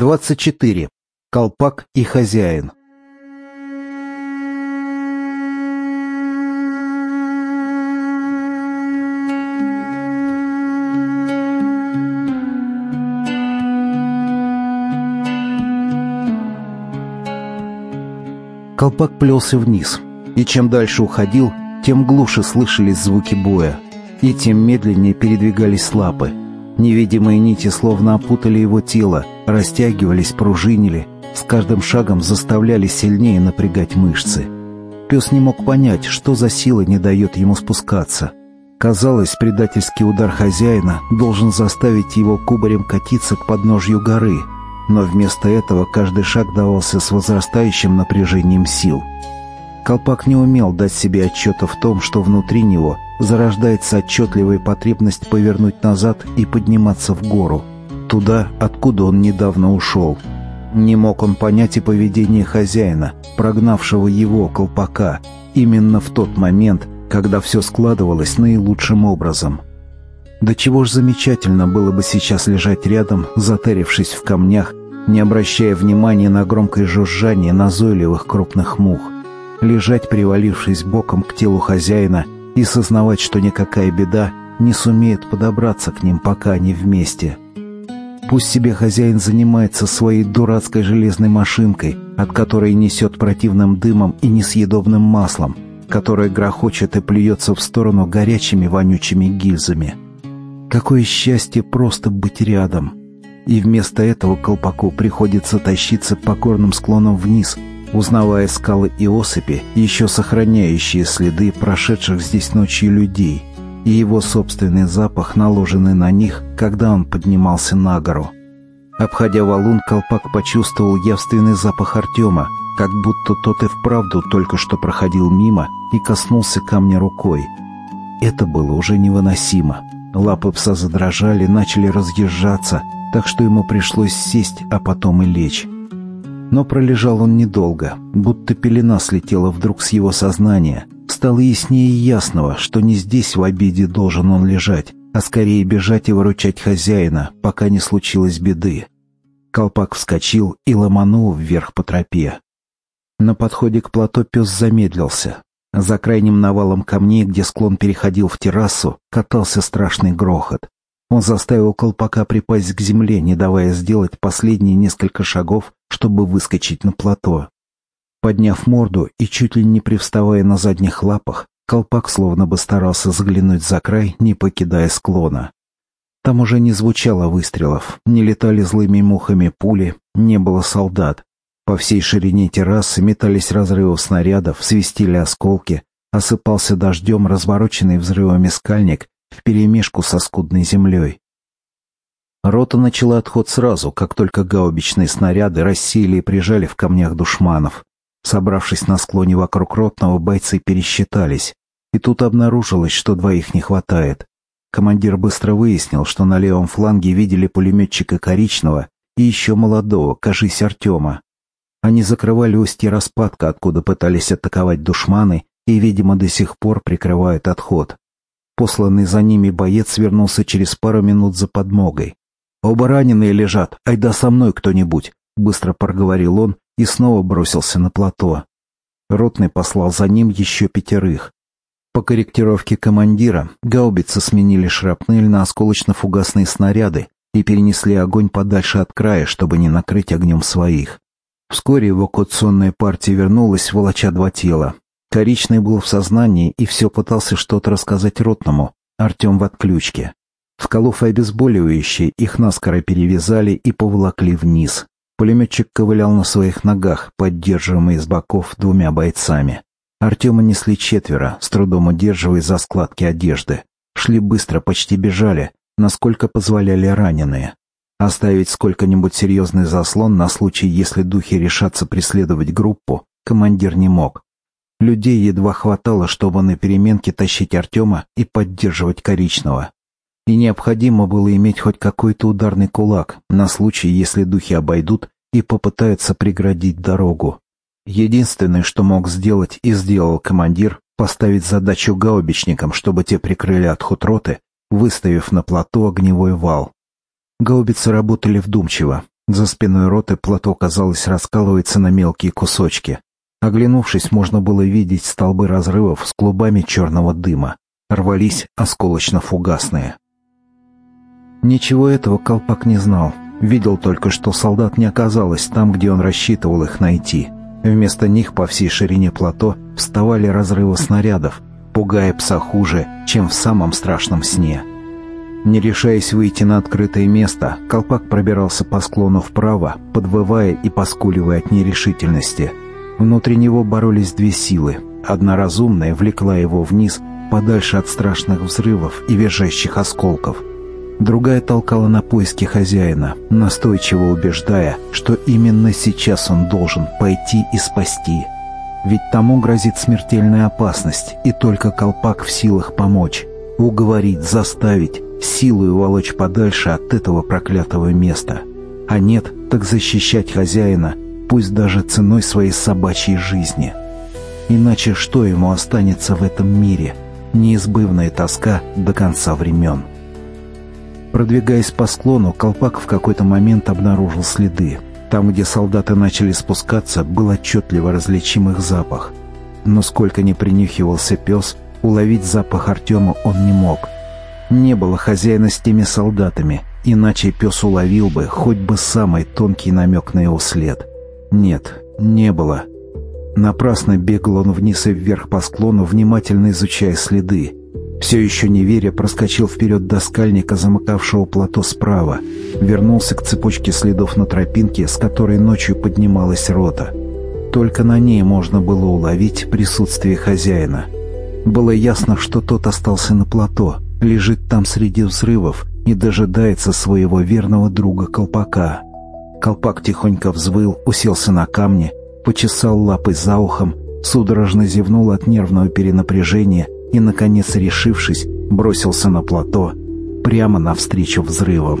24. Колпак и хозяин. Колпак плелся вниз, и чем дальше уходил, тем глуше слышались звуки боя, и тем медленнее передвигались лапы. Невидимые нити словно опутали его тело, растягивались, пружинили, с каждым шагом заставляли сильнее напрягать мышцы. Пес не мог понять, что за сила не дает ему спускаться. Казалось, предательский удар хозяина должен заставить его кубарем катиться к подножью горы, но вместо этого каждый шаг давался с возрастающим напряжением сил. Колпак не умел дать себе отчета в том, что внутри него зарождается отчетливая потребность повернуть назад и подниматься в гору, туда, откуда он недавно ушел. Не мог он понять и поведение хозяина, прогнавшего его, колпака, именно в тот момент, когда все складывалось наилучшим образом. Да чего ж замечательно было бы сейчас лежать рядом, затарившись в камнях, не обращая внимания на громкое жужжание назойливых крупных мух, лежать, привалившись боком к телу хозяина и сознавать, что никакая беда не сумеет подобраться к ним, пока они вместе. Пусть себе хозяин занимается своей дурацкой железной машинкой, от которой несет противным дымом и несъедобным маслом, которая грохочет и плюется в сторону горячими вонючими гильзами. Какое счастье просто быть рядом. И вместо этого колпаку приходится тащиться по горным склонам вниз, узнавая скалы и осыпи, еще сохраняющие следы прошедших здесь ночью людей, и его собственный запах, наложенный на них, когда он поднимался на гору. Обходя валун, колпак почувствовал явственный запах Артема, как будто тот и вправду только что проходил мимо и коснулся камня рукой. Это было уже невыносимо. Лапы пса задрожали, начали разъезжаться, так что ему пришлось сесть, а потом и лечь. Но пролежал он недолго, будто пелена слетела вдруг с его сознания. Стало яснее ясного, что не здесь в обиде должен он лежать, а скорее бежать и выручать хозяина, пока не случилось беды. Колпак вскочил и ломанул вверх по тропе. На подходе к плато пес замедлился. За крайним навалом камней, где склон переходил в террасу, катался страшный грохот. Он заставил колпака припасть к земле, не давая сделать последние несколько шагов, чтобы выскочить на плато. Подняв морду и чуть ли не привставая на задних лапах, колпак словно бы старался заглянуть за край, не покидая склона. Там уже не звучало выстрелов, не летали злыми мухами пули, не было солдат. По всей ширине террасы метались разрывы снарядов, свистели осколки, осыпался дождем развороченный взрывами скальник вперемешку со скудной землей. Рота начала отход сразу, как только гаубичные снаряды рассеяли и прижали в камнях душманов. Собравшись на склоне вокруг ротного, бойцы пересчитались. И тут обнаружилось, что двоих не хватает. Командир быстро выяснил, что на левом фланге видели пулеметчика Коричного и еще молодого, кажись, Артема. Они закрывали устье распадка, откуда пытались атаковать душманы, и, видимо, до сих пор прикрывают отход. Посланный за ними боец вернулся через пару минут за подмогой. «Оба раненые лежат, айда со мной кто-нибудь», — быстро проговорил он и снова бросился на плато. Ротный послал за ним еще пятерых. По корректировке командира гаубицы сменили шрапнель на осколочно-фугасные снаряды и перенесли огонь подальше от края, чтобы не накрыть огнем своих. Вскоре эвакуационная партия вернулась, волоча два тела. Коричный был в сознании и все пытался что-то рассказать ротному. Артем в отключке. Вколов обезболивающее, их наскоро перевязали и поволокли вниз. Пулеметчик ковылял на своих ногах, поддерживаемый с боков двумя бойцами. Артема несли четверо, с трудом удерживая за складки одежды. Шли быстро, почти бежали, насколько позволяли раненые. Оставить сколько-нибудь серьезный заслон на случай, если духи решатся преследовать группу, командир не мог. Людей едва хватало, чтобы на переменке тащить Артема и поддерживать Коричного и необходимо было иметь хоть какой-то ударный кулак на случай, если духи обойдут и попытаются преградить дорогу. Единственное, что мог сделать и сделал командир, поставить задачу гаубичникам, чтобы те прикрыли отход роты, выставив на плато огневой вал. Гаубицы работали вдумчиво. За спиной роты плато, казалось, раскалывается на мелкие кусочки. Оглянувшись, можно было видеть столбы разрывов с клубами черного дыма. Рвались осколочно-фугасные. Ничего этого Колпак не знал. Видел только, что солдат не оказалось там, где он рассчитывал их найти. Вместо них по всей ширине плато вставали разрывы снарядов, пугая пса хуже, чем в самом страшном сне. Не решаясь выйти на открытое место, колпак пробирался по склону вправо, подвывая и поскуливая от нерешительности. Внутри него боролись две силы. Одна разумная влекла его вниз, подальше от страшных взрывов и визжащих осколков. Другая толкала на поиски хозяина, настойчиво убеждая, что именно сейчас он должен пойти и спасти. Ведь тому грозит смертельная опасность, и только колпак в силах помочь, уговорить, заставить, силой уволочь подальше от этого проклятого места. А нет, так защищать хозяина, пусть даже ценой своей собачьей жизни. Иначе что ему останется в этом мире? Неизбывная тоска до конца времен. Продвигаясь по склону, колпак в какой-то момент обнаружил следы. Там, где солдаты начали спускаться, был отчетливо различим их запах. Но сколько ни принюхивался пес, уловить запах Артема он не мог — не было хозяина с теми солдатами, иначе пес уловил бы хоть бы самый тонкий намек на его след. Нет, не было. Напрасно бегал он вниз и вверх по склону, внимательно изучая следы. Все еще не веря, проскочил вперед до скальника, замыкавшего плато справа. Вернулся к цепочке следов на тропинке, с которой ночью поднималась рота. Только на ней можно было уловить присутствие хозяина. Было ясно, что тот остался на плато — лежит там среди взрывов и дожидается своего верного друга Колпака. Колпак тихонько взвыл, уселся на камне, почесал лапой за ухом, судорожно зевнул от нервного перенапряжения и, наконец решившись, бросился на плато прямо навстречу взрывам.